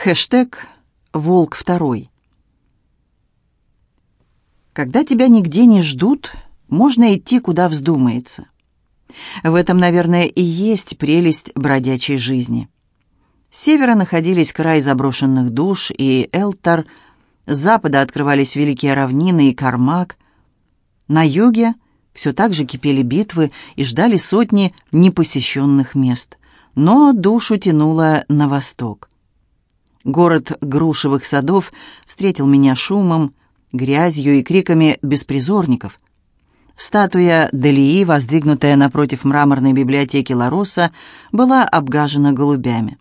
Хэштег «Волк второй». Когда тебя нигде не ждут, можно идти, куда вздумается. В этом, наверное, и есть прелесть бродячей жизни. С севера находились край заброшенных душ и Элтар, с запада открывались великие равнины и Кармак. На юге все так же кипели битвы и ждали сотни непосещенных мест, но душу тянуло на восток. Город грушевых садов встретил меня шумом, грязью и криками беспризорников. Статуя Делии, воздвигнутая напротив мраморной библиотеки Лароса, была обгажена голубями.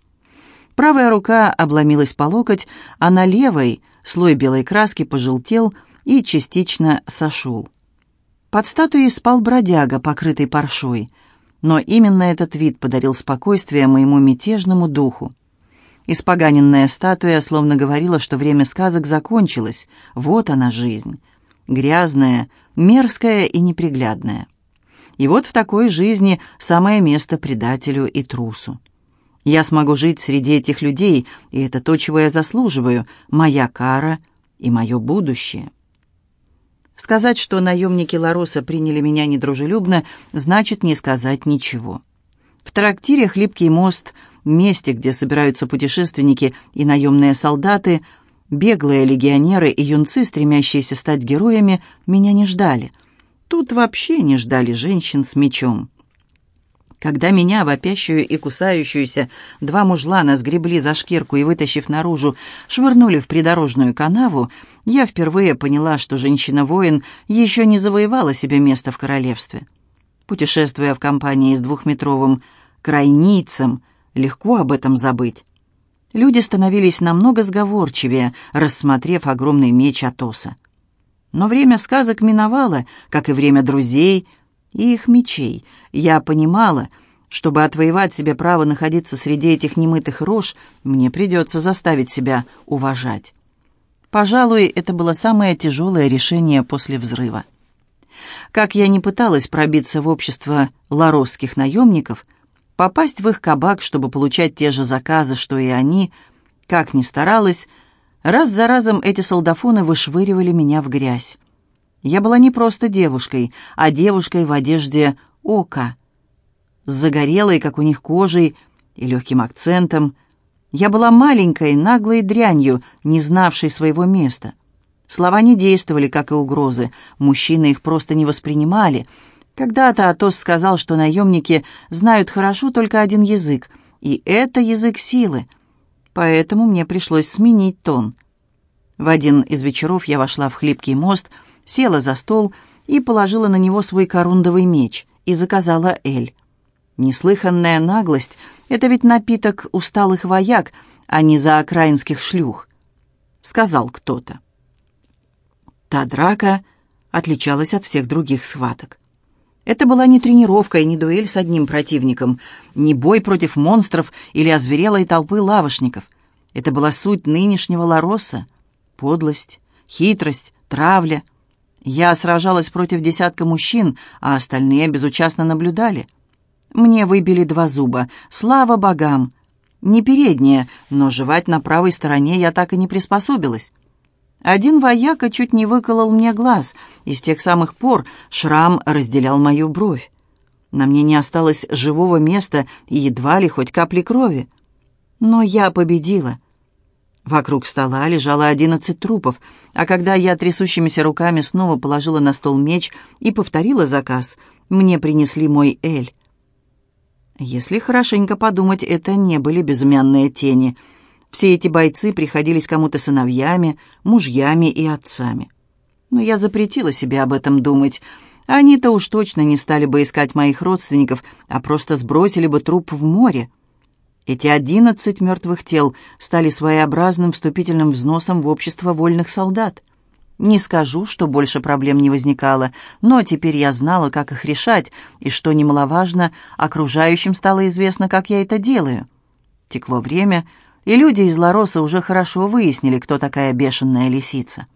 Правая рука обломилась по локоть, а на левой слой белой краски пожелтел и частично сошел. Под статуей спал бродяга, покрытый паршой, но именно этот вид подарил спокойствие моему мятежному духу. Испоганенная статуя словно говорила, что время сказок закончилось. Вот она жизнь. Грязная, мерзкая и неприглядная. И вот в такой жизни самое место предателю и трусу. Я смогу жить среди этих людей, и это то, чего я заслуживаю, моя кара и мое будущее. Сказать, что наемники Лароса приняли меня недружелюбно, значит не сказать ничего. В трактире «Хлипкий мост» месте, где собираются путешественники и наемные солдаты, беглые легионеры и юнцы, стремящиеся стать героями, меня не ждали. Тут вообще не ждали женщин с мечом. Когда меня, вопящую и кусающуюся, два мужлана сгребли за шкирку и, вытащив наружу, швырнули в придорожную канаву, я впервые поняла, что женщина-воин еще не завоевала себе место в королевстве. Путешествуя в компании с двухметровым крайницем, легко об этом забыть. Люди становились намного сговорчивее, рассмотрев огромный меч Атоса. Но время сказок миновало, как и время друзей и их мечей. Я понимала, чтобы отвоевать себе право находиться среди этих немытых рож, мне придется заставить себя уважать. Пожалуй, это было самое тяжелое решение после взрыва. Как я не пыталась пробиться в общество ларосских наемников – Попасть в их кабак, чтобы получать те же заказы, что и они, как ни старалась, раз за разом эти солдафоны вышвыривали меня в грязь. Я была не просто девушкой, а девушкой в одежде ока, с загорелой, как у них, кожей и легким акцентом. Я была маленькой, наглой дрянью, не знавшей своего места. Слова не действовали, как и угрозы, мужчины их просто не воспринимали — когда-то Атос сказал, что наемники знают хорошо только один язык, и это язык силы. Поэтому мне пришлось сменить тон. В один из вечеров я вошла в хлипкий мост, села за стол и положила на него свой корундовый меч и заказала эль. Неслыханная наглость — это ведь напиток усталых вояк, а не заокраинских шлюх, — сказал кто-то. Та драка отличалась от всех других схваток. Это была не тренировка и не дуэль с одним противником, не бой против монстров или озверелой толпы лавошников. Это была суть нынешнего Лароса. Подлость, хитрость, травля. Я сражалась против десятка мужчин, а остальные безучастно наблюдали. Мне выбили два зуба. Слава богам! Не передние, но жевать на правой стороне я так и не приспособилась. Один вояка чуть не выколол мне глаз, и с тех самых пор шрам разделял мою бровь. На мне не осталось живого места и едва ли хоть капли крови. Но я победила. Вокруг стола лежало одиннадцать трупов, а когда я трясущимися руками снова положила на стол меч и повторила заказ, мне принесли мой эль. Если хорошенько подумать, это не были безымянные тени — все эти бойцы приходились кому-то сыновьями, мужьями и отцами. Но я запретила себе об этом думать. Они-то уж точно не стали бы искать моих родственников, а просто сбросили бы труп в море. Эти одиннадцать мертвых тел стали своеобразным вступительным взносом в общество вольных солдат. Не скажу, что больше проблем не возникало, но теперь я знала, как их решать, и, что немаловажно, окружающим стало известно, как я это делаю. Текло время, и люди из Лароса уже хорошо выяснили, кто такая бешеная лисица.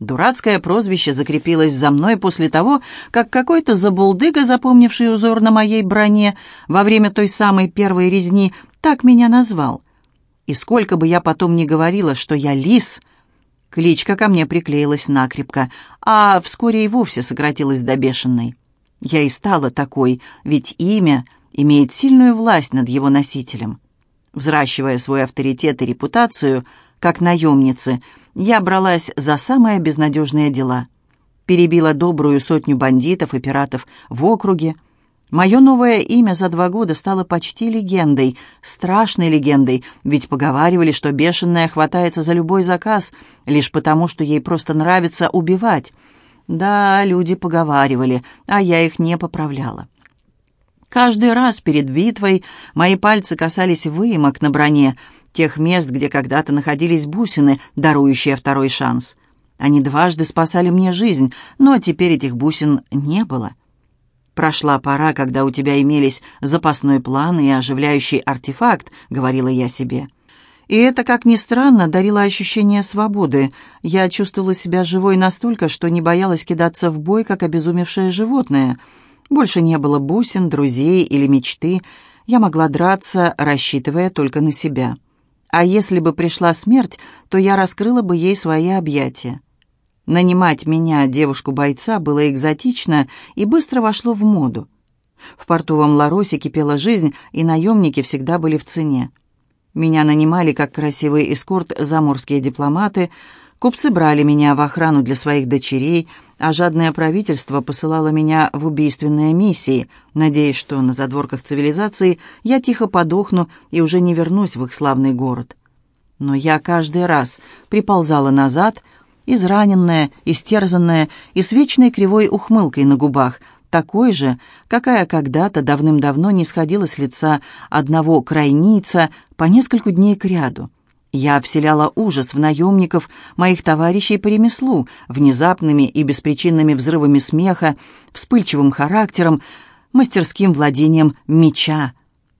Дурацкое прозвище закрепилось за мной после того, как какой-то забулдыга, запомнивший узор на моей броне во время той самой первой резни, так меня назвал. И сколько бы я потом ни говорила, что я лис, кличка ко мне приклеилась накрепко, а вскоре и вовсе сократилась до бешеной. Я и стала такой, ведь имя имеет сильную власть над его носителем. Взращивая свой авторитет и репутацию, как наемницы, я бралась за самые безнадежные дела. Перебила добрую сотню бандитов и пиратов в округе, Мое новое имя за два года стало почти легендой, страшной легендой, ведь поговаривали, что бешеная хватается за любой заказ, лишь потому, что ей просто нравится убивать. Да, люди поговаривали, а я их не поправляла. Каждый раз перед битвой мои пальцы касались выемок на броне, тех мест, где когда-то находились бусины, дарующие второй шанс. Они дважды спасали мне жизнь, но теперь этих бусин не было. «Прошла пора, когда у тебя имелись запасной план и оживляющий артефакт», — говорила я себе. И это, как ни странно, дарило ощущение свободы. Я чувствовала себя живой настолько, что не боялась кидаться в бой, как обезумевшее животное. Больше не было бусин, друзей или мечты. Я могла драться, рассчитывая только на себя. А если бы пришла смерть, то я раскрыла бы ей свои объятия. Нанимать меня, девушку-бойца, было экзотично и быстро вошло в моду. В портовом Ларосе кипела жизнь, и наемники всегда были в цене. Меня нанимали как красивый эскорт заморские дипломаты, купцы брали меня в охрану для своих дочерей, а жадное правительство посылало меня в убийственные миссии, надеясь, что на задворках цивилизации я тихо подохну и уже не вернусь в их славный город. Но я каждый раз приползала назад — израненная, истерзанная и с вечной кривой ухмылкой на губах, такой же, какая когда-то давным-давно не сходила с лица одного крайница по нескольку дней кряду. Я вселяла ужас в наемников, моих товарищей по ремеслу, внезапными и беспричинными взрывами смеха, вспыльчивым характером, мастерским владением меча.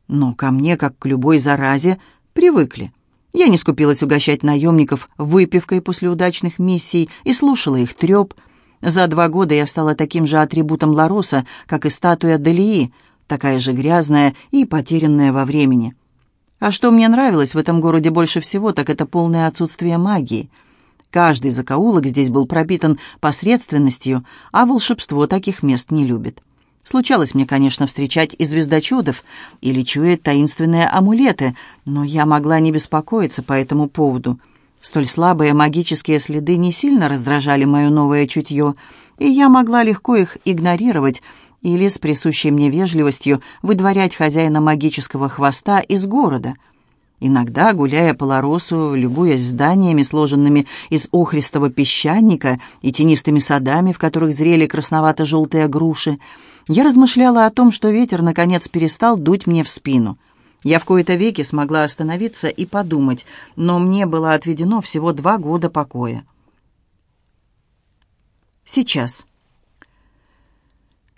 Но ко мне, как к любой заразе, привыкли. Я не скупилась угощать наемников выпивкой после удачных миссий и слушала их треп. За два года я стала таким же атрибутом Лароса, как и статуя Далии, такая же грязная и потерянная во времени. А что мне нравилось в этом городе больше всего, так это полное отсутствие магии. Каждый закоулок здесь был пропитан посредственностью, а волшебство таких мест не любит. Случалось мне, конечно, встречать и звездочетов, или чуять таинственные амулеты, но я могла не беспокоиться по этому поводу. Столь слабые магические следы не сильно раздражали мое новое чутье, и я могла легко их игнорировать или с присущей мне вежливостью выдворять хозяина магического хвоста из города — Иногда, гуляя по Ларосу, любуясь зданиями, сложенными из охристого песчаника и тенистыми садами, в которых зрели красновато-желтые груши, я размышляла о том, что ветер, наконец, перестал дуть мне в спину. Я в кои-то веки смогла остановиться и подумать, но мне было отведено всего два года покоя. Сейчас.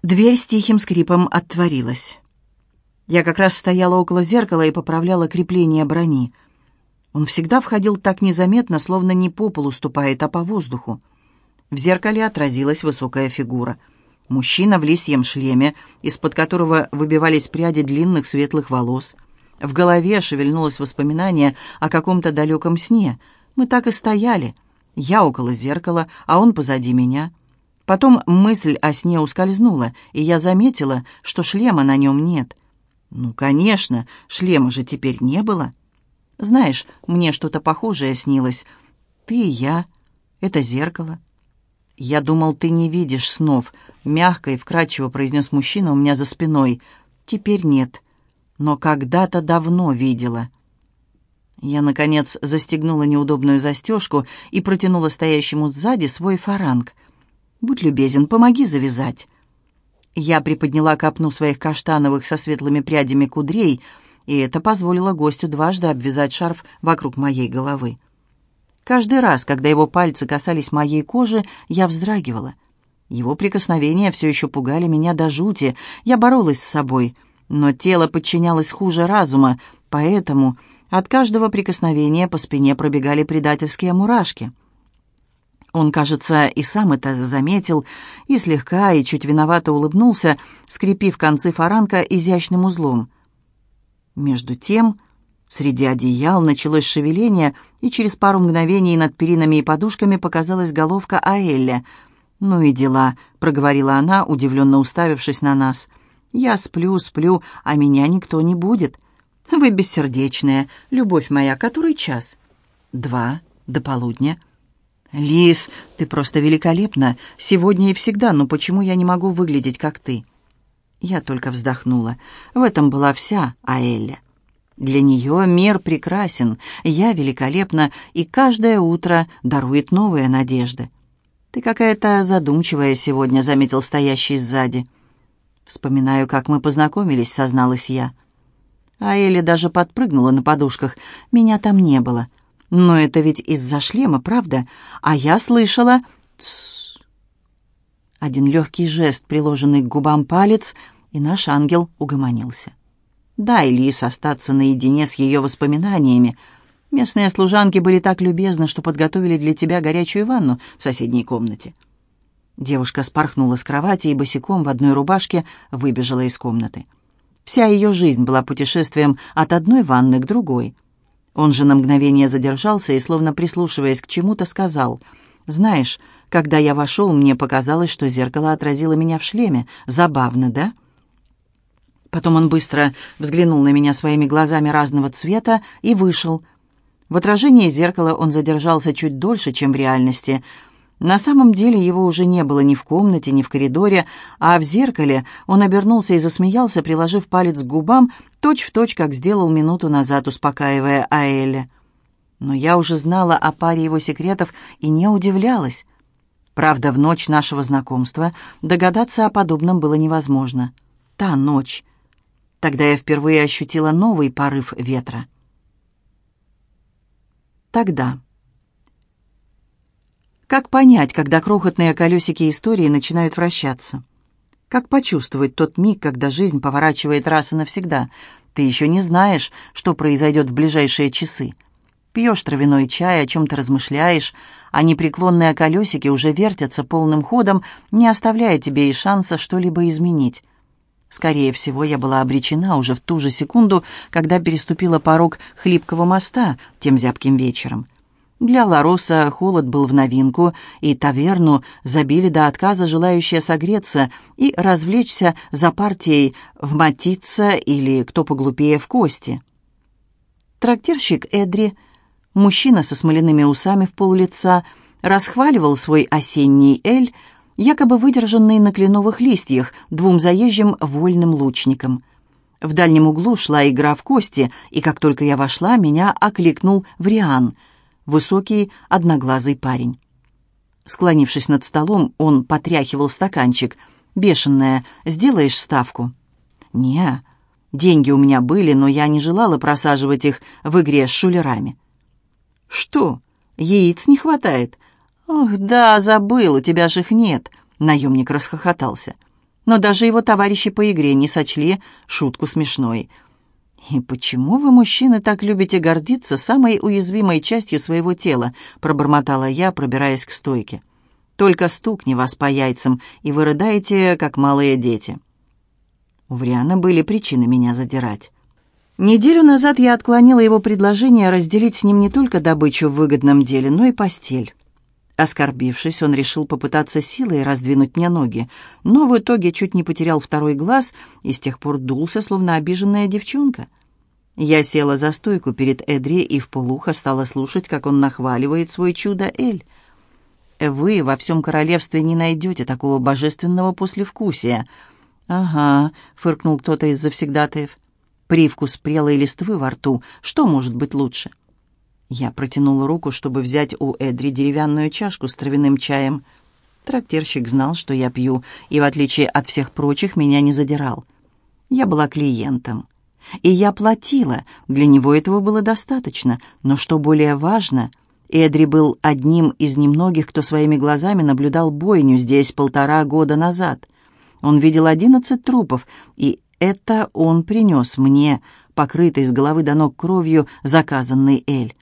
Дверь с тихим скрипом отворилась. Я как раз стояла около зеркала и поправляла крепление брони. Он всегда входил так незаметно, словно не по полу ступает, а по воздуху. В зеркале отразилась высокая фигура — Мужчина в лисьем шлеме, из-под которого выбивались пряди длинных светлых волос. В голове шевельнулось воспоминание о каком-то далеком сне. Мы так и стояли. Я около зеркала, а он позади меня. Потом мысль о сне ускользнула, и я заметила, что шлема на нем нет. Ну, конечно, шлема же теперь не было. Знаешь, мне что-то похожее снилось. Ты и я. Это зеркало. «Я думал, ты не видишь снов», — мягко и вкрадчиво произнес мужчина у меня за спиной. «Теперь нет, но когда-то давно видела». Я, наконец, застегнула неудобную застежку и протянула стоящему сзади свой фаранг. «Будь любезен, помоги завязать». Я приподняла копну своих каштановых со светлыми прядями кудрей, и это позволило гостю дважды обвязать шарф вокруг моей головы. Каждый раз, когда его пальцы касались моей кожи, я вздрагивала. Его прикосновения все еще пугали меня до жути. Я боролась с собой, но тело подчинялось хуже разума, поэтому от каждого прикосновения по спине пробегали предательские мурашки. Он, кажется, и сам это заметил, и слегка, и чуть виновато улыбнулся, скрепив концы фаранка изящным узлом. Между тем Среди одеял началось шевеление, и через пару мгновений над перинами и подушками показалась головка Аэлля. «Ну и дела», — проговорила она, удивленно уставившись на нас. «Я сплю, сплю, а меня никто не будет. Вы бессердечная, любовь моя, который час?» «Два, до полудня». «Лис, ты просто великолепна, сегодня и всегда, но почему я не могу выглядеть, как ты?» Я только вздохнула. В этом была вся Аэля. Для нее мир прекрасен, я великолепна, и каждое утро дарует новые надежды. «Ты какая-то задумчивая сегодня», — заметил стоящий сзади. «Вспоминаю, как мы познакомились», — созналась я. А Элли даже подпрыгнула на подушках. «Меня там не было. Но это ведь из-за шлема, правда? А я слышала...» Тс. Один легкий жест, приложенный к губам палец, и наш ангел угомонился. Дай Лис остаться наедине с ее воспоминаниями. Местные служанки были так любезны, что подготовили для тебя горячую ванну в соседней комнате». Девушка спорхнула с кровати и босиком в одной рубашке выбежала из комнаты. Вся ее жизнь была путешествием от одной ванны к другой. Он же на мгновение задержался и, словно прислушиваясь к чему-то, сказал, «Знаешь, когда я вошел, мне показалось, что зеркало отразило меня в шлеме. Забавно, да?» Потом он быстро взглянул на меня своими глазами разного цвета и вышел. В отражении зеркала он задержался чуть дольше, чем в реальности. На самом деле его уже не было ни в комнате, ни в коридоре, а в зеркале он обернулся и засмеялся, приложив палец к губам, точь-в-точь, точь, как сделал минуту назад, успокаивая Аэля. Но я уже знала о паре его секретов и не удивлялась. Правда, в ночь нашего знакомства догадаться о подобном было невозможно. Та ночь, Тогда я впервые ощутила новый порыв ветра. Тогда. Как понять, когда крохотные колесики истории начинают вращаться? Как почувствовать тот миг, когда жизнь поворачивает раз и навсегда? Ты еще не знаешь, что произойдет в ближайшие часы. Пьешь травяной чай, о чем-то размышляешь, а непреклонные колесики уже вертятся полным ходом, не оставляя тебе и шанса что-либо изменить. Скорее всего, я была обречена уже в ту же секунду, когда переступила порог хлипкого моста тем зябким вечером. Для Лароса холод был в новинку, и таверну забили до отказа желающие согреться и развлечься за партией в матица или, кто поглупее, в кости. Трактирщик Эдри, мужчина со смоляными усами в пол лица, расхваливал свой осенний эль, якобы выдержанный на кленовых листьях двум заезжим вольным лучникам. В дальнем углу шла игра в кости, и как только я вошла, меня окликнул Вриан, высокий, одноглазый парень. Склонившись над столом, он потряхивал стаканчик. «Бешеная, сделаешь ставку?» «Не, деньги у меня были, но я не желала просаживать их в игре с шулерами». «Что, яиц не хватает?» «Ох, да, забыл, у тебя же их нет», — наемник расхохотался. Но даже его товарищи по игре не сочли шутку смешной. «И почему вы, мужчины, так любите гордиться самой уязвимой частью своего тела?» — пробормотала я, пробираясь к стойке. «Только стукни вас по яйцам, и вы рыдаете, как малые дети». У Вриана были причины меня задирать. Неделю назад я отклонила его предложение разделить с ним не только добычу в выгодном деле, но и постель. Оскорбившись, он решил попытаться силой раздвинуть мне ноги, но в итоге чуть не потерял второй глаз и с тех пор дулся, словно обиженная девчонка. Я села за стойку перед Эдри и в полухо стала слушать, как он нахваливает свой чудо Эль. «Вы во всем королевстве не найдете такого божественного послевкусия». «Ага», — фыркнул кто-то из завсегдатаев. «Привкус прелой листвы во рту. Что может быть лучше?» Я протянула руку, чтобы взять у Эдри деревянную чашку с травяным чаем. Трактирщик знал, что я пью, и, в отличие от всех прочих, меня не задирал. Я была клиентом. И я платила, для него этого было достаточно. Но что более важно, Эдри был одним из немногих, кто своими глазами наблюдал бойню здесь полтора года назад. Он видел одиннадцать трупов, и это он принес мне, покрытый с головы до ног кровью, заказанный Эль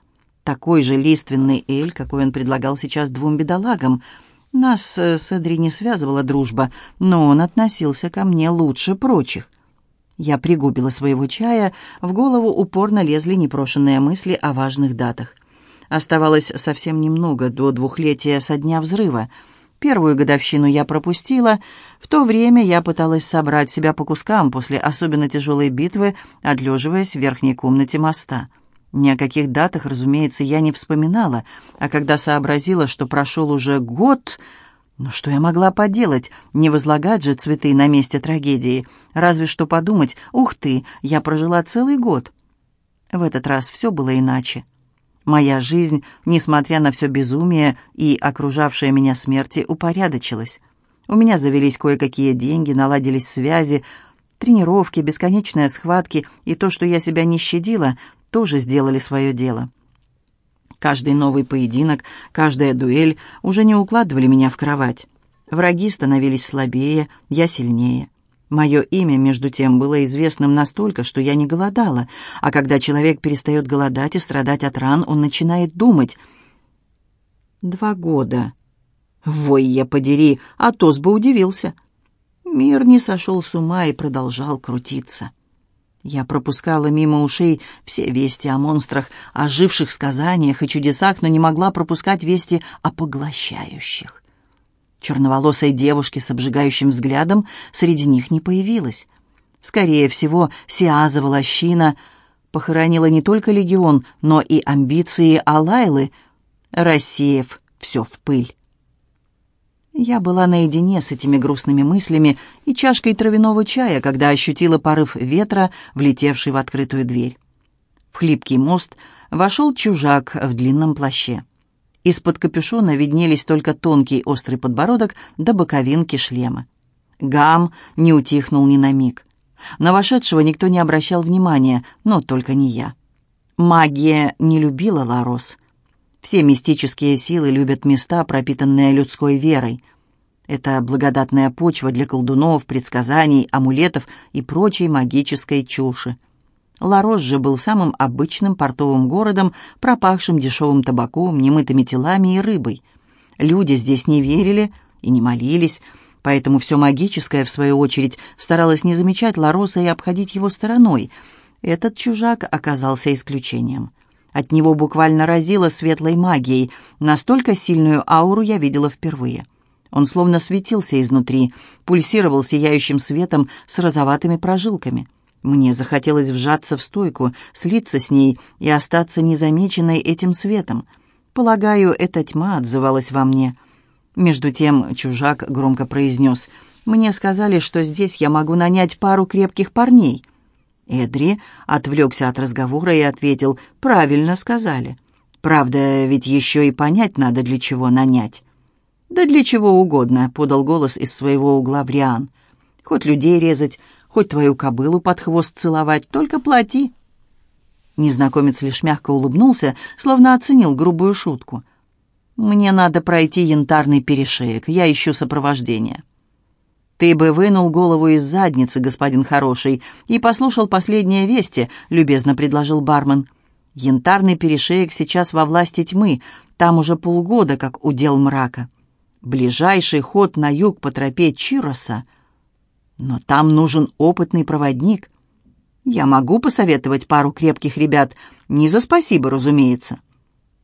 такой же лиственный эль, какой он предлагал сейчас двум бедолагам. Нас э, с Эдри не связывала дружба, но он относился ко мне лучше прочих. Я пригубила своего чая, в голову упорно лезли непрошенные мысли о важных датах. Оставалось совсем немного до двухлетия со дня взрыва. Первую годовщину я пропустила. В то время я пыталась собрать себя по кускам после особенно тяжелой битвы, отлеживаясь в верхней комнате моста. Ни о каких датах, разумеется, я не вспоминала, а когда сообразила, что прошел уже год... Но что я могла поделать? Не возлагать же цветы на месте трагедии. Разве что подумать, ух ты, я прожила целый год. В этот раз все было иначе. Моя жизнь, несмотря на все безумие и окружавшая меня смерти, упорядочилась. У меня завелись кое-какие деньги, наладились связи, тренировки, бесконечные схватки и то, что я себя не щадила, тоже сделали свое дело. Каждый новый поединок, каждая дуэль уже не укладывали меня в кровать. Враги становились слабее, я сильнее. Мое имя, между тем, было известным настолько, что я не голодала, а когда человек перестает голодать и страдать от ран, он начинает думать. «Два года. Вой я подери, а Тос бы удивился». Мир не сошел с ума и продолжал крутиться. Я пропускала мимо ушей все вести о монстрах, о живших сказаниях и чудесах, но не могла пропускать вести о поглощающих. Черноволосой девушки с обжигающим взглядом среди них не появилось. Скорее всего, Сиаза Волощина похоронила не только легион, но и амбиции Алайлы, рассеяв все в пыль. Я была наедине с этими грустными мыслями и чашкой травяного чая, когда ощутила порыв ветра, влетевший в открытую дверь. В хлипкий мост вошел чужак в длинном плаще. Из-под капюшона виднелись только тонкий острый подбородок до боковинки шлема. Гам не утихнул ни на миг. На вошедшего никто не обращал внимания, но только не я. Магия не любила Ларос — все мистические силы любят места, пропитанные людской верой. Это благодатная почва для колдунов, предсказаний, амулетов и прочей магической чуши. Ларос же был самым обычным портовым городом, пропахшим дешевым табаком, немытыми телами и рыбой. Люди здесь не верили и не молились, поэтому все магическое, в свою очередь, старалось не замечать Лароса и обходить его стороной. Этот чужак оказался исключением. От него буквально разило светлой магией. Настолько сильную ауру я видела впервые. Он словно светился изнутри, пульсировал сияющим светом с розоватыми прожилками. Мне захотелось вжаться в стойку, слиться с ней и остаться незамеченной этим светом. Полагаю, эта тьма отзывалась во мне. Между тем чужак громко произнес, «Мне сказали, что здесь я могу нанять пару крепких парней». Эдри отвлекся от разговора и ответил, «Правильно сказали. Правда, ведь еще и понять надо, для чего нанять». «Да для чего угодно», — подал голос из своего угла Вриан. «Хоть людей резать, хоть твою кобылу под хвост целовать, только плати». Незнакомец лишь мягко улыбнулся, словно оценил грубую шутку. «Мне надо пройти янтарный перешеек, я ищу сопровождение». «Ты бы вынул голову из задницы, господин хороший, и послушал последние вести», — любезно предложил бармен. «Янтарный перешеек сейчас во власти тьмы, там уже полгода, как удел мрака. Ближайший ход на юг по тропе Чироса. Но там нужен опытный проводник. Я могу посоветовать пару крепких ребят, не за спасибо, разумеется.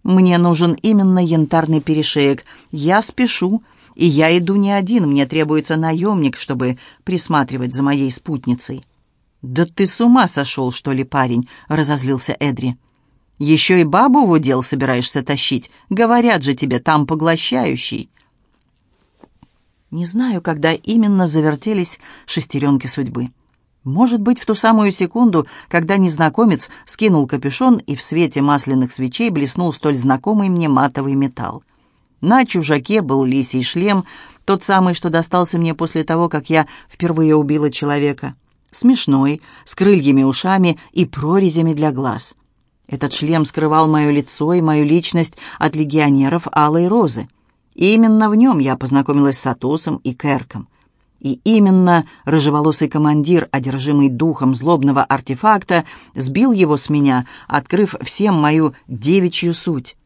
Мне нужен именно янтарный перешеек. Я спешу, и я иду не один, мне требуется наемник, чтобы присматривать за моей спутницей». «Да ты с ума сошел, что ли, парень?» — разозлился Эдри. «Еще и бабу в удел собираешься тащить? Говорят же тебе, там поглощающий». Не знаю, когда именно завертелись шестеренки судьбы. Может быть, в ту самую секунду, когда незнакомец скинул капюшон и в свете масляных свечей блеснул столь знакомый мне матовый металл. На чужаке был лисий шлем, тот самый, что достался мне после того, как я впервые убила человека. Смешной, с крыльями ушами и прорезями для глаз. Этот шлем скрывал мое лицо и мою личность от легионеров Алой Розы. И именно в нем я познакомилась с Атосом и Керком. И именно рыжеволосый командир, одержимый духом злобного артефакта, сбил его с меня, открыв всем мою девичью суть.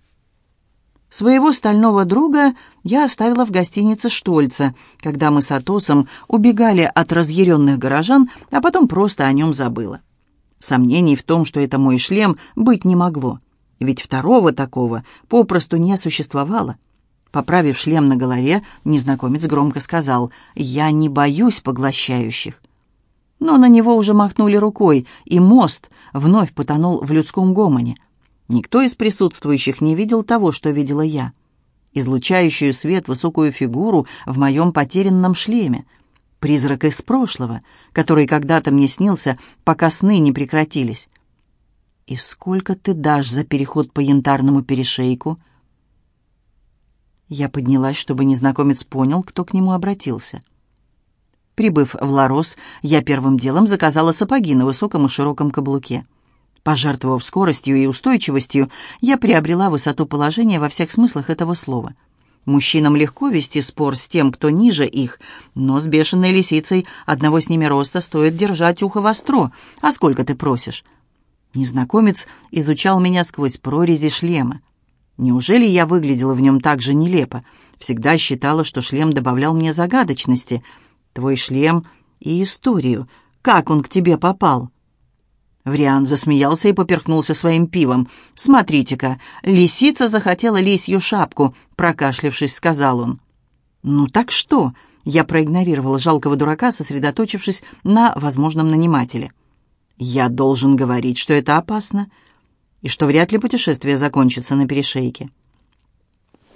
Своего стального друга я оставила в гостинице Штольца, когда мы с Атосом убегали от разъяренных горожан, а потом просто о нем забыла. Сомнений в том, что это мой шлем, быть не могло. Ведь второго такого попросту не существовало. Поправив шлем на голове, незнакомец громко сказал «Я не боюсь поглощающих». Но на него уже махнули рукой, и мост вновь потонул в людском гомоне. Никто из присутствующих не видел того, что видела я. Излучающую свет высокую фигуру в моем потерянном шлеме. Призрак из прошлого, который когда-то мне снился, пока сны не прекратились. «И сколько ты дашь за переход по янтарному перешейку?» Я поднялась, чтобы незнакомец понял, кто к нему обратился. Прибыв в Ларос, я первым делом заказала сапоги на высоком и широком каблуке. Пожертвовав скоростью и устойчивостью, я приобрела высоту положения во всех смыслах этого слова. Мужчинам легко вести спор с тем, кто ниже их, но с бешеной лисицей одного с ними роста стоит держать ухо востро. А сколько ты просишь? Незнакомец изучал меня сквозь прорези шлема. Неужели я выглядела в нем так же нелепо? Всегда считала, что шлем добавлял мне загадочности. Твой шлем и историю. Как он к тебе попал?» Вриан засмеялся и поперхнулся своим пивом. «Смотрите-ка, лисица захотела лисью шапку», — прокашлявшись, сказал он. «Ну так что?» — я проигнорировала жалкого дурака, сосредоточившись на возможном нанимателе. «Я должен говорить, что это опасно и что вряд ли путешествие закончится на перешейке.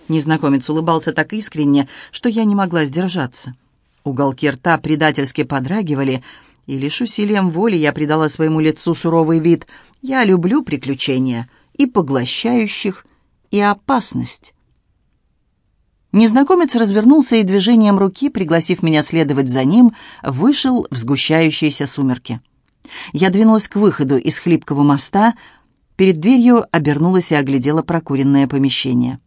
Незнакомец улыбался так искренне, что я не могла сдержаться. Уголки рта предательски подрагивали, и лишь усилием воли я придала своему лицу суровый вид. Я люблю приключения, и поглощающих, и опасность. Незнакомец развернулся и движением руки, пригласив меня следовать за ним, вышел в сгущающиеся сумерки. Я двинулась к выходу из хлипкого моста, Перед дверью обернулась и оглядела прокуренное помещение.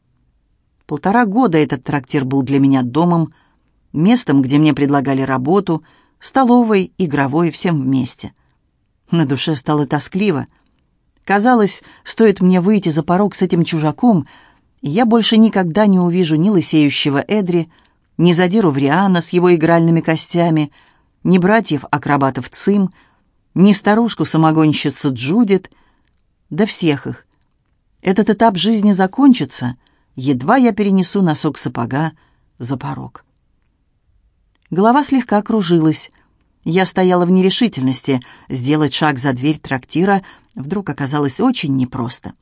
Полтора года этот трактир был для меня домом, местом, где мне предлагали работу, столовой, игровой, всем вместе. На душе стало тоскливо. Казалось, стоит мне выйти за порог с этим чужаком, и я больше никогда не увижу ни лысеющего Эдри, ни задиру Вриана с его игральными костями, ни братьев-акробатов Цим, ни старушку-самогонщицу Джудит — да всех их. Этот этап жизни закончится, едва я перенесу носок сапога за порог. Голова слегка кружилась. Я стояла в нерешительности. Сделать шаг за дверь трактира вдруг оказалось очень непросто.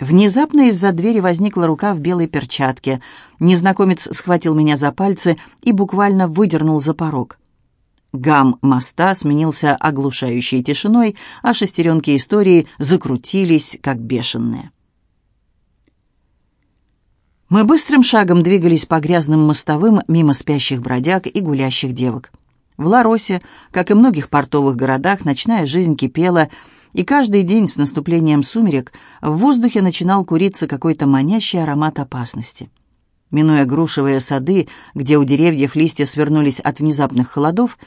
Внезапно из-за двери возникла рука в белой перчатке. Незнакомец схватил меня за пальцы и буквально выдернул за порог. Гам моста сменился оглушающей тишиной, а шестеренки истории закрутились, как бешеные. Мы быстрым шагом двигались по грязным мостовым мимо спящих бродяг и гулящих девок. В Ларосе, как и многих портовых городах, ночная жизнь кипела, и каждый день с наступлением сумерек в воздухе начинал куриться какой-то манящий аромат опасности. Минуя грушевые сады, где у деревьев листья свернулись от внезапных холодов,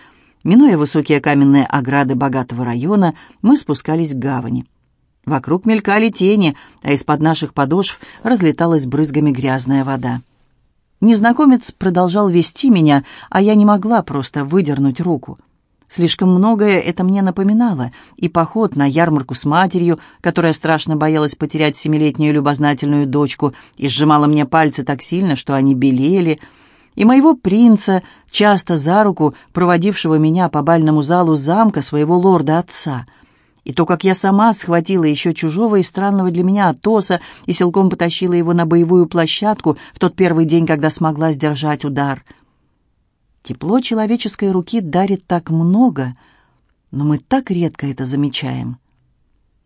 Минуя высокие каменные ограды богатого района, мы спускались к гавани. Вокруг мелькали тени, а из-под наших подошв разлеталась брызгами грязная вода. Незнакомец продолжал вести меня, а я не могла просто выдернуть руку. Слишком многое это мне напоминало, и поход на ярмарку с матерью, которая страшно боялась потерять семилетнюю любознательную дочку и сжимала мне пальцы так сильно, что они белели — и моего принца, часто за руку проводившего меня по бальному залу замка своего лорда-отца, и то, как я сама схватила еще чужого и странного для меня Атоса и силком потащила его на боевую площадку в тот первый день, когда смогла сдержать удар. Тепло человеческой руки дарит так много, но мы так редко это замечаем.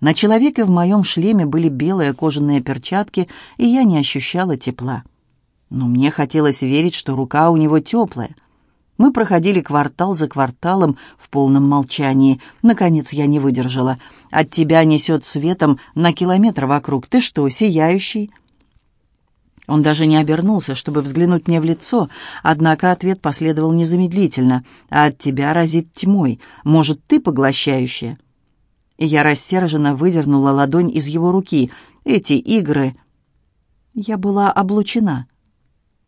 На человеке в моем шлеме были белые кожаные перчатки, и я не ощущала тепла но мне хотелось верить, что рука у него теплая. Мы проходили квартал за кварталом в полном молчании. Наконец я не выдержала. «От тебя несет светом на километр вокруг. Ты что, сияющий?» Он даже не обернулся, чтобы взглянуть мне в лицо, однако ответ последовал незамедлительно. «А от тебя разит тьмой. Может, ты поглощающая?» Я рассерженно выдернула ладонь из его руки. «Эти игры Я была облучена.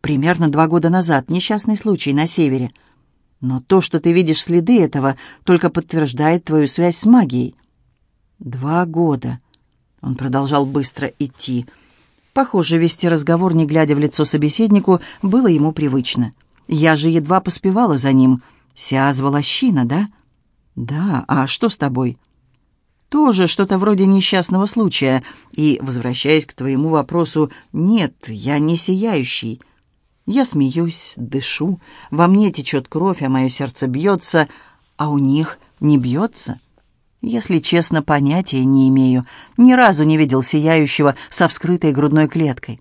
Примерно два года назад, несчастный случай на севере. Но то, что ты видишь следы этого, только подтверждает твою связь с магией. Два года. Он продолжал быстро идти. Похоже, вести разговор, не глядя в лицо собеседнику, было ему привычно. Я же едва поспевала за ним. Сязва лощина, да? Да, а что с тобой? Тоже что-то вроде несчастного случая. И, возвращаясь к твоему вопросу, нет, я не сияющий. Я смеюсь, дышу, во мне течет кровь, а мое сердце бьется, а у них не бьется. Если честно, понятия не имею. Ни разу не видел сияющего со вскрытой грудной клеткой.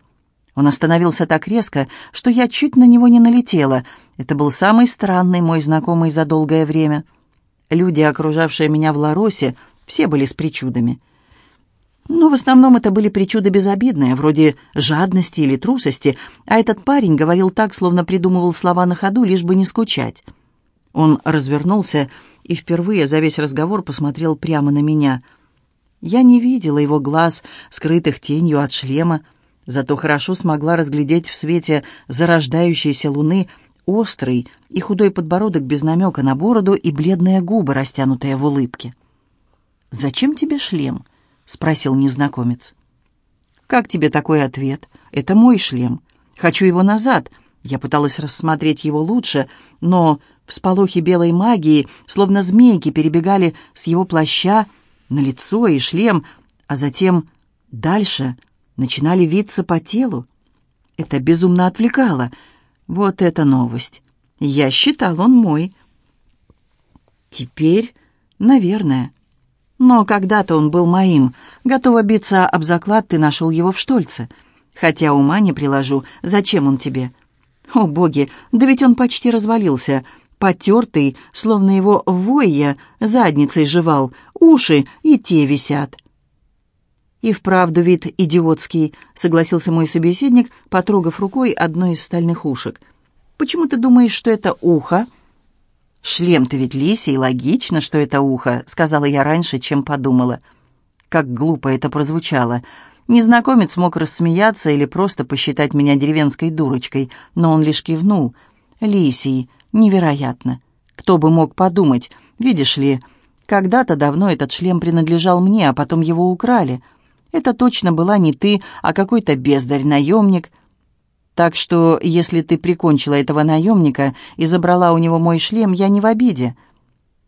Он остановился так резко, что я чуть на него не налетела. Это был самый странный мой знакомый за долгое время. Люди, окружавшие меня в Ларосе, все были с причудами. Но в основном это были причуды безобидные, вроде жадности или трусости, а этот парень говорил так, словно придумывал слова на ходу, лишь бы не скучать. Он развернулся и впервые за весь разговор посмотрел прямо на меня. Я не видела его глаз, скрытых тенью от шлема, зато хорошо смогла разглядеть в свете зарождающейся луны острый и худой подбородок без намека на бороду и бледные губы, растянутые в улыбке. «Зачем тебе шлем?» — спросил незнакомец. «Как тебе такой ответ? Это мой шлем. Хочу его назад». Я пыталась рассмотреть его лучше, но всполохи белой магии, словно змейки, перебегали с его плаща на лицо и шлем, а затем дальше начинали виться по телу. Это безумно отвлекало. Вот это новость. Я считал, он мой. Теперь, наверное. Но когда-то он был моим. Готова биться об заклад, ты нашел его в Штольце. Хотя ума не приложу, зачем он тебе? О, боги, да ведь он почти развалился. Потертый, словно его войя задницей жевал, уши и те висят. «И вправду вид идиотский», — согласился мой собеседник, потрогав рукой одно из стальных ушек. «Почему ты думаешь, что это ухо?» «Шлем-то ведь лисий, логично, что это ухо», — сказала я раньше, чем подумала. Как глупо это прозвучало. Незнакомец мог рассмеяться или просто посчитать меня деревенской дурочкой, но он лишь кивнул. «Лисий, невероятно. Кто бы мог подумать, видишь ли, когда-то давно этот шлем принадлежал мне, а потом его украли. Это точно была не ты, а какой-то бездарь-наемник». Так что, если ты прикончила этого наемника и забрала у него мой шлем, я не в обиде.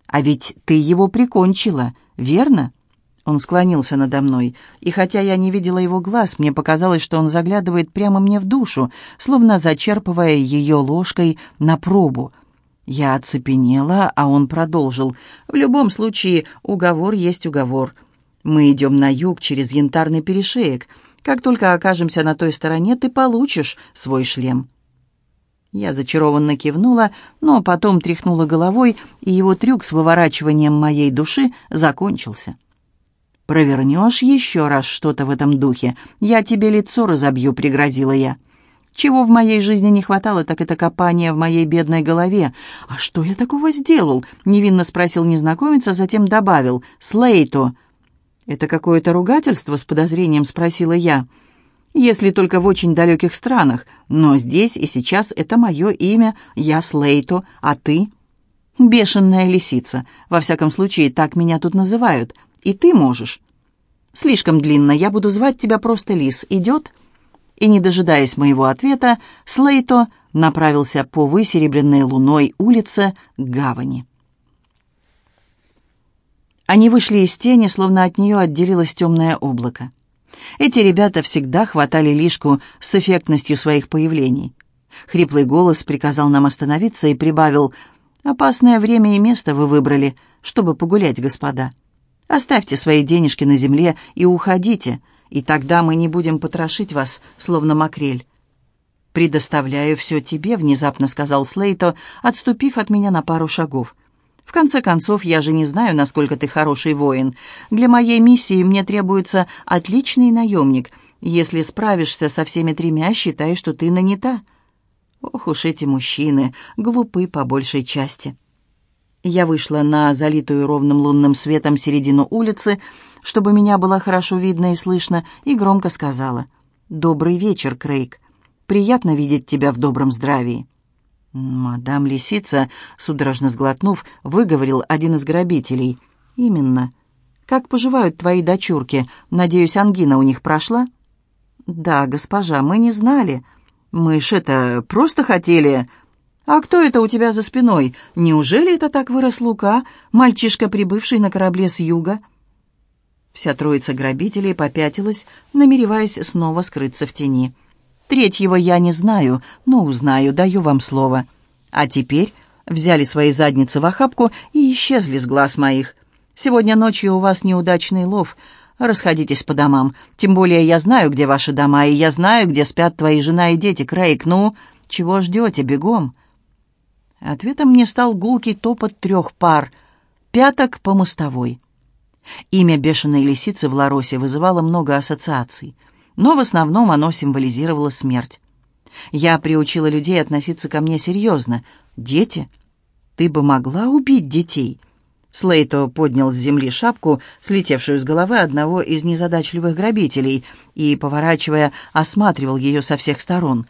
А ведь ты его прикончила, верно?» Он склонился надо мной, и хотя я не видела его глаз, мне показалось, что он заглядывает прямо мне в душу, словно зачерпывая ее ложкой на пробу. Я оцепенела, а он продолжил. «В любом случае, уговор есть уговор. Мы идем на юг через янтарный перешеек. Как только окажемся на той стороне, ты получишь свой шлем». Я зачарованно кивнула, но потом тряхнула головой, и его трюк с выворачиванием моей души закончился. «Провернешь еще раз что-то в этом духе, я тебе лицо разобью», — пригрозила я. Чего в моей жизни не хватало, так это копание в моей бедной голове. «А что я такого сделал?» — невинно спросил незнакомец, а затем добавил. «Слейто». «Это какое-то ругательство?» — с подозрением спросила я. «Если только в очень далеких странах. Но здесь и сейчас это мое имя. Я Слейто, а ты?» «Бешеная лисица. Во всяком случае, так меня тут называют. И ты можешь». «Слишком длинно. Я буду звать тебя просто Лис. Идет?» И, не дожидаясь моего ответа, Слейто направился по высеребренной луной улице к гавани. Они вышли из тени, словно от нее отделилось темное облако. Эти ребята всегда хватали лишку с эффектностью своих появлений. Хриплый голос приказал нам остановиться и прибавил «Опасное время и место вы выбрали, чтобы погулять, господа. Оставьте свои денежки на земле и уходите, и тогда мы не будем потрошить вас, словно макрель». «Предоставляю все тебе», — внезапно сказал Слейто, отступив от меня на пару шагов. В конце концов, я же не знаю, насколько ты хороший воин. Для моей миссии мне требуется отличный наемник. Если справишься со всеми тремя, считай, что ты нанята. Ох уж эти мужчины, глупы по большей части. Я вышла на залитую ровным лунным светом середину улицы, чтобы меня было хорошо видно и слышно, и громко сказала. «Добрый вечер, Крейг. Приятно видеть тебя в добром здравии». «Мадам Лисица», судорожно сглотнув, выговорил один из грабителей. «Именно. Как поживают твои дочурки? Надеюсь, ангина у них прошла?» «Да, госпожа, мы не знали. Мы ж это просто хотели...» «А кто это у тебя за спиной? Неужели это так вырос Лука, мальчишка, прибывший на корабле с юга?» Вся троица грабителей попятилась, намереваясь снова скрыться в тени. «Третьего я не знаю, но узнаю, даю вам слово. А теперь взяли свои задницы в охапку и исчезли с глаз моих. Сегодня ночью у вас неудачный лов. Расходитесь по домам. Тем более я знаю, где ваши дома, и я знаю, где спят твои жена и дети, Крейг. Ну, чего ждете, бегом?» Ответом мне стал гулкий топот трех пар, пяток по мостовой. Имя бешеной лисицы в Ларосе вызывало много ассоциаций, но в основном оно символизировало смерть. Я приучила людей относиться ко мне серьезно. «Дети? Ты бы могла убить детей?» Слейто поднял с земли шапку, слетевшую с головы одного из незадачливых грабителей, и, поворачивая, осматривал ее со всех сторон.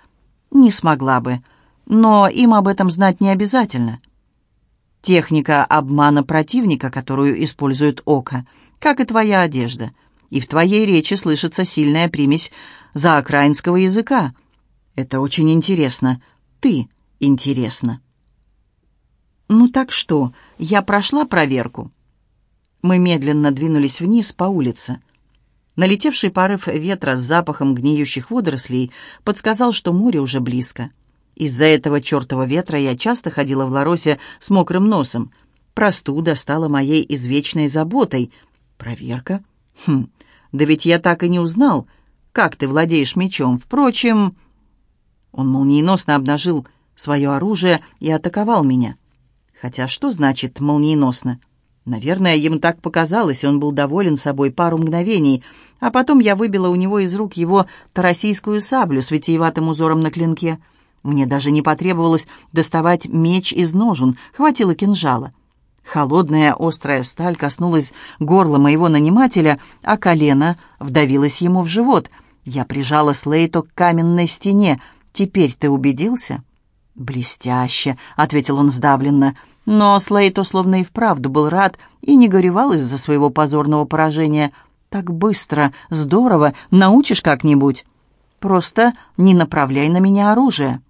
«Не смогла бы», но им об этом знать не обязательно. Техника обмана противника, которую использует око, как и твоя одежда. И в твоей речи слышится сильная примесь заокраинского языка. Это очень интересно. Ты интересно. Ну так что, я прошла проверку? Мы медленно двинулись вниз по улице. Налетевший порыв ветра с запахом гниющих водорослей подсказал, что море уже близко. Из-за этого чертова ветра я часто ходила в Ларосе с мокрым носом. Простуда стала моей извечной заботой. Проверка? Хм, да ведь я так и не узнал, как ты владеешь мечом. Впрочем, он молниеносно обнажил свое оружие и атаковал меня. Хотя что значит «молниеносно»? Наверное, ему так показалось, он был доволен собой пару мгновений, а потом я выбила у него из рук его тарасийскую саблю с витиеватым узором на клинке — мне даже не потребовалось доставать меч из ножен, хватило кинжала. Холодная острая сталь коснулась горла моего нанимателя, а колено вдавилось ему в живот. Я прижала Слейто к каменной стене. «Теперь ты убедился?» «Блестяще», — ответил он сдавленно. Но Слейто словно и вправду был рад и не горевал из-за своего позорного поражения. «Так быстро, здорово, научишь как-нибудь?» «Просто не направляй на меня оружие».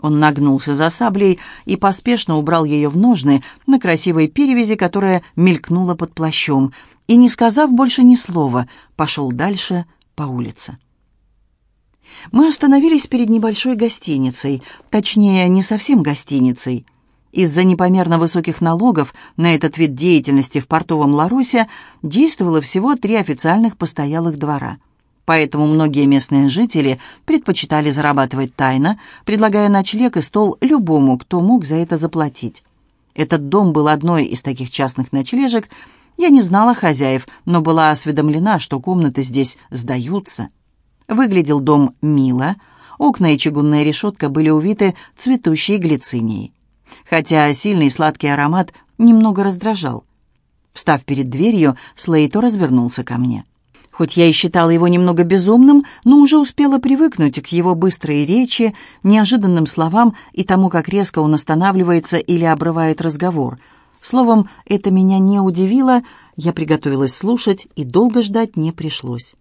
Он нагнулся за саблей и поспешно убрал ее в ножны на красивой перевязи, которая мелькнула под плащом, и, не сказав больше ни слова, пошел дальше по улице. Мы остановились перед небольшой гостиницей, точнее, не совсем гостиницей. Из-за непомерно высоких налогов на этот вид деятельности в портовом Ларосе действовало всего три официальных постоялых двора – Поэтому многие местные жители предпочитали зарабатывать тайно, предлагая ночлег и стол любому, кто мог за это заплатить. Этот дом был одной из таких частных ночлежек. Я не знала хозяев, но была осведомлена, что комнаты здесь сдаются. Выглядел дом мило, окна и чугунная решетка были увиты цветущей глицинией. Хотя сильный сладкий аромат немного раздражал. Встав перед дверью, Слейто развернулся ко мне. Хоть я и считала его немного безумным, но уже успела привыкнуть к его быстрой речи, неожиданным словам и тому, как резко он останавливается или обрывает разговор. Словом, это меня не удивило, я приготовилась слушать, и долго ждать не пришлось.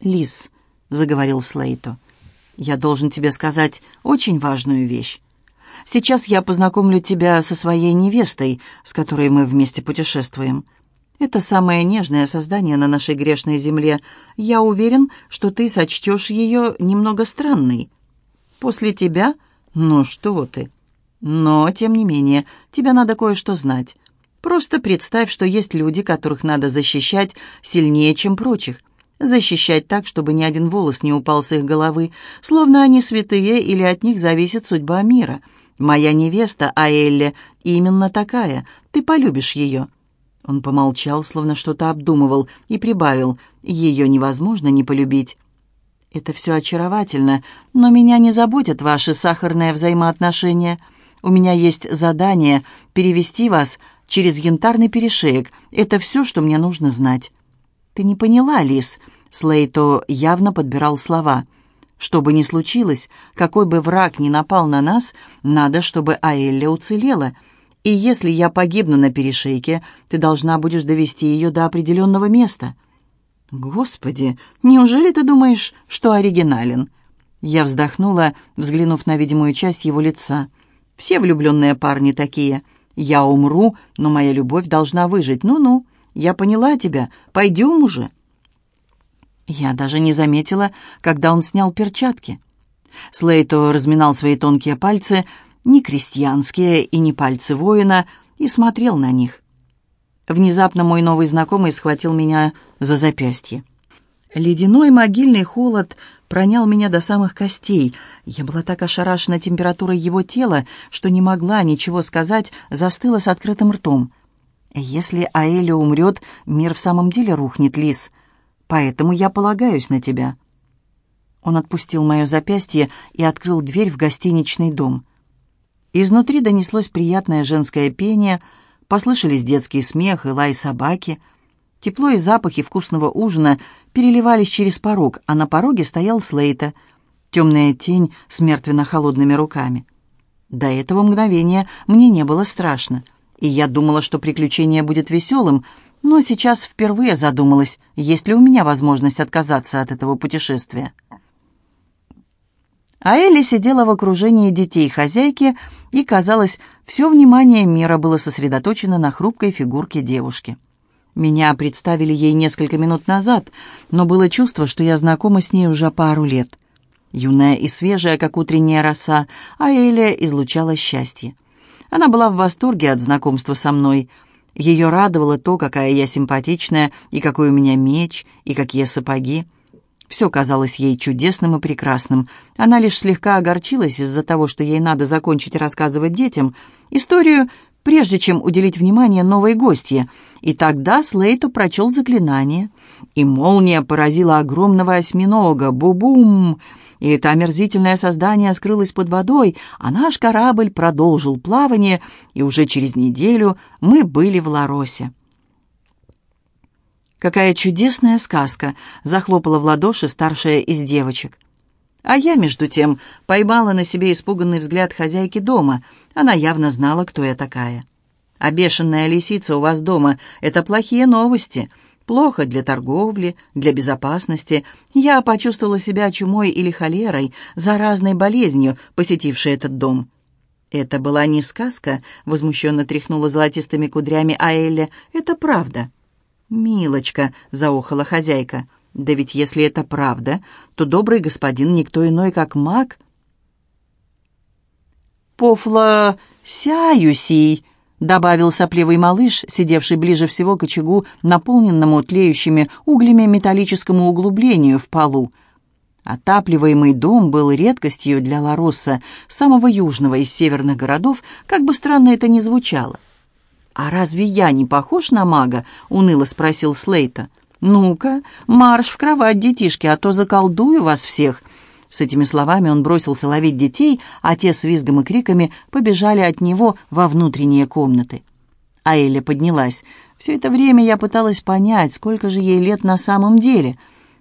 «Лис», — заговорил Слейто, — «я должен тебе сказать очень важную вещь. Сейчас я познакомлю тебя со своей невестой, с которой мы вместе путешествуем». Это самое нежное создание на нашей грешной земле. Я уверен, что ты сочтешь ее немного странной. После тебя? Ну что ты. Но, тем не менее, тебе надо кое-что знать. Просто представь, что есть люди, которых надо защищать сильнее, чем прочих. Защищать так, чтобы ни один волос не упал с их головы, словно они святые или от них зависит судьба мира. Моя невеста, Аэлли, именно такая. Ты полюбишь ее». Он помолчал, словно что-то обдумывал, и прибавил, «Ее невозможно не полюбить». «Это все очаровательно, но меня не заботят ваши сахарные взаимоотношения. У меня есть задание перевести вас через янтарный перешеек. Это все, что мне нужно знать». «Ты не поняла, Лис. Слейто явно подбирал слова. «Что бы ни случилось, какой бы враг ни напал на нас, надо, чтобы Аэлля уцелела. И если я погибну на перешейке, ты должна будешь довести ее до определенного места». «Господи, неужели ты думаешь, что оригинален?» Я вздохнула, взглянув на видимую часть его лица. «Все влюбленные парни такие. Я умру, но моя любовь должна выжить. Ну-ну, я поняла тебя. Пойдем уже». Я даже не заметила, когда он снял перчатки. Слейто разминал свои тонкие пальцы, не крестьянские и не пальцы воина, и смотрел на них. Внезапно мой новый знакомый схватил меня за запястье. Ледяной могильный холод пронял меня до самых костей. Я была так ошарашена температурой его тела, что не могла ничего сказать, застыла с открытым ртом. «Если Аэля умрет, мир в самом деле рухнет, Лис. Поэтому я полагаюсь на тебя». Он отпустил мое запястье и открыл дверь в гостиничный дом. Изнутри донеслось приятное женское пение, послышались детский смех и лай собаки — Тепло и запахи вкусного ужина переливались через порог, а на пороге стоял Слейта, темная тень с мертвенно-холодными руками. До этого мгновения мне не было страшно, и я думала, что приключение будет веселым, но сейчас впервые задумалась, есть ли у меня возможность отказаться от этого путешествия. А Элли сидела в окружении детей хозяйки, и, казалось, все внимание мира было сосредоточено на хрупкой фигурке девушки. Меня представили ей несколько минут назад, но было чувство, что я знакома с ней уже пару лет. Юная и свежая, как утренняя роса, а Эля излучала счастье. Она была в восторге от знакомства со мной. Ее радовало то, какая я симпатичная, и какой у меня меч, и какие сапоги. Все казалось ей чудесным и прекрасным. Она лишь слегка огорчилась из-за того, что ей надо закончить рассказывать детям историю прежде чем уделить внимание новой гостье, и тогда Слейту прочел заклинание, и молния поразила огромного осьминога. Бу-бум! И это омерзительное создание скрылось под водой, а наш корабль продолжил плавание, и уже через неделю мы были в Ларосе. «Какая чудесная сказка!» — захлопала в ладоши старшая из девочек. А я, между тем, поймала на себе испуганный взгляд хозяйки дома. Она явно знала, кто я такая. «А бешеная лисица у вас дома — это плохие новости. Плохо для торговли, для безопасности. Я почувствовала себя чумой или холерой, заразной болезнью, посетившей этот дом». «Это была не сказка», — возмущенно тряхнула золотистыми кудрями Аэля. «Это правда». «Милочка», — заохала хозяйка, — да ведь если это правда, то добрый господин никто иной, как маг. «Пофла сяюсий», — добавил сопливый малыш, сидевший ближе всего к очагу, наполненному тлеющими углями металлическому углублению в полу. Отапливаемый дом был редкостью для Ларосса, самого южного из северных городов, как бы странно это ни звучало. «А разве я не похож на мага?» — уныло спросил Слейта. «Ну-ка, марш в кровать, детишки, а то заколдую вас всех!» С этими словами он бросился ловить детей, а те с визгом и криками побежали от него во внутренние комнаты. А Элля поднялась. Все это время я пыталась понять, сколько же ей лет на самом деле.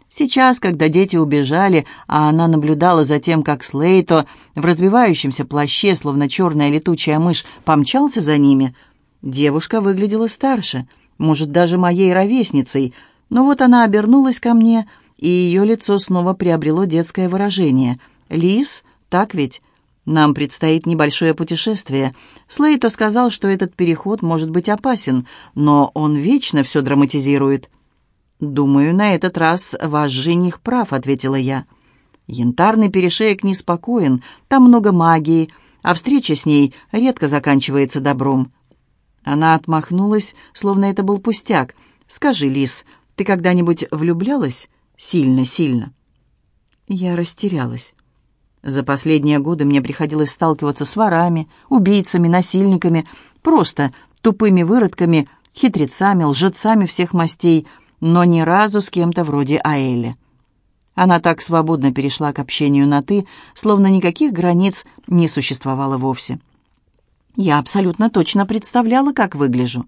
Сейчас, когда дети убежали, а она наблюдала за тем, как Слейто в разбивающемся плаще, словно черная летучая мышь, помчался за ними, девушка выглядела старше, может, даже моей ровесницей — но вот она обернулась ко мне, и ее лицо снова приобрело детское выражение. «Лис, так ведь? Нам предстоит небольшое путешествие. Слейто сказал, что этот переход может быть опасен, но он вечно все драматизирует». «Думаю, на этот раз ваш жених прав», — ответила я. «Янтарный перешеек неспокоен, там много магии, а встреча с ней редко заканчивается добром». Она отмахнулась, словно это был пустяк. «Скажи, Лис, ты когда-нибудь влюблялась сильно-сильно?» Я растерялась. За последние годы мне приходилось сталкиваться с ворами, убийцами, насильниками, просто тупыми выродками, хитрецами, лжецами всех мастей, но ни разу с кем-то вроде Аэли. Она так свободно перешла к общению на «ты», словно никаких границ не существовало вовсе. Я абсолютно точно представляла, как выгляжу.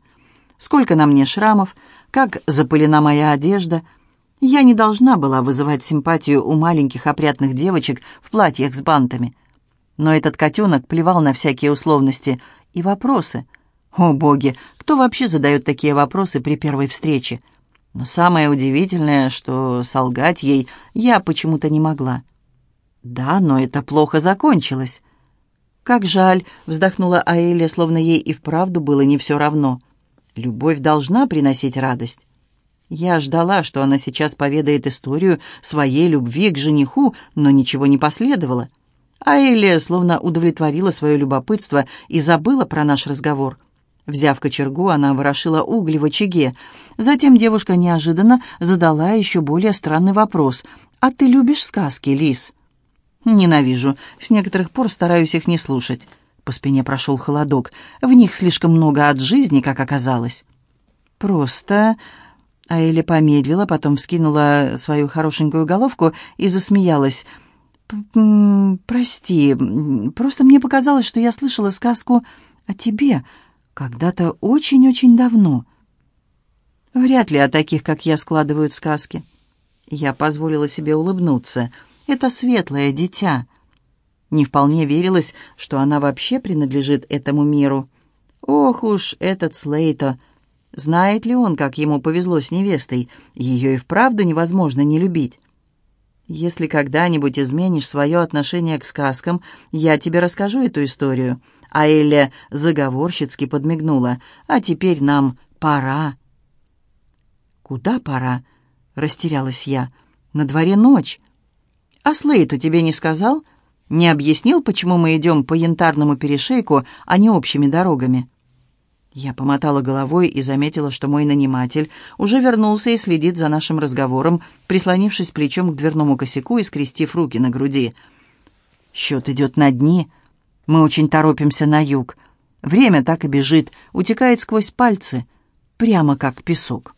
Сколько на мне шрамов, как запылена моя одежда. Я не должна была вызывать симпатию у маленьких опрятных девочек в платьях с бантами. Но этот котенок плевал на всякие условности и вопросы. О, боги, кто вообще задает такие вопросы при первой встрече? Но самое удивительное, что солгать ей я почему-то не могла. Да, но это плохо закончилось. «Как жаль», — вздохнула Аэля, словно ей и вправду было не все равно. «Любовь должна приносить радость». Я ждала, что она сейчас поведает историю своей любви к жениху, но ничего не последовало. Аэлия словно удовлетворила свое любопытство и забыла про наш разговор. Взяв кочергу, она ворошила угли в очаге. Затем девушка неожиданно задала еще более странный вопрос. «А ты любишь сказки, Лис?» «Ненавижу. С некоторых пор стараюсь их не слушать». По спине прошел холодок. В них слишком много от жизни, как оказалось. «Просто...» Аэля помедлила, потом вскинула свою хорошенькую головку и засмеялась. «Прости, просто мне показалось, что я слышала сказку о тебе когда-то очень-очень давно. Вряд ли о таких, как я, складывают сказки». Я позволила себе улыбнуться — это светлое дитя. Не вполне верилось, что она вообще принадлежит этому миру. Ох уж этот Слейто! Знает ли он, как ему повезло с невестой? Ее и вправду невозможно не любить. Если когда-нибудь изменишь свое отношение к сказкам, я тебе расскажу эту историю. А Элля заговорщицки подмигнула. А теперь нам пора. Куда пора? Растерялась я. На дворе ночь. «А Слейту тебе не сказал? Не объяснил, почему мы идем по янтарному перешейку, а не общими дорогами?» Я помотала головой и заметила, что мой наниматель уже вернулся и следит за нашим разговором, прислонившись плечом к дверному косяку и скрестив руки на груди. «Счет идет на дни. Мы очень торопимся на юг. Время так и бежит, утекает сквозь пальцы, прямо как песок».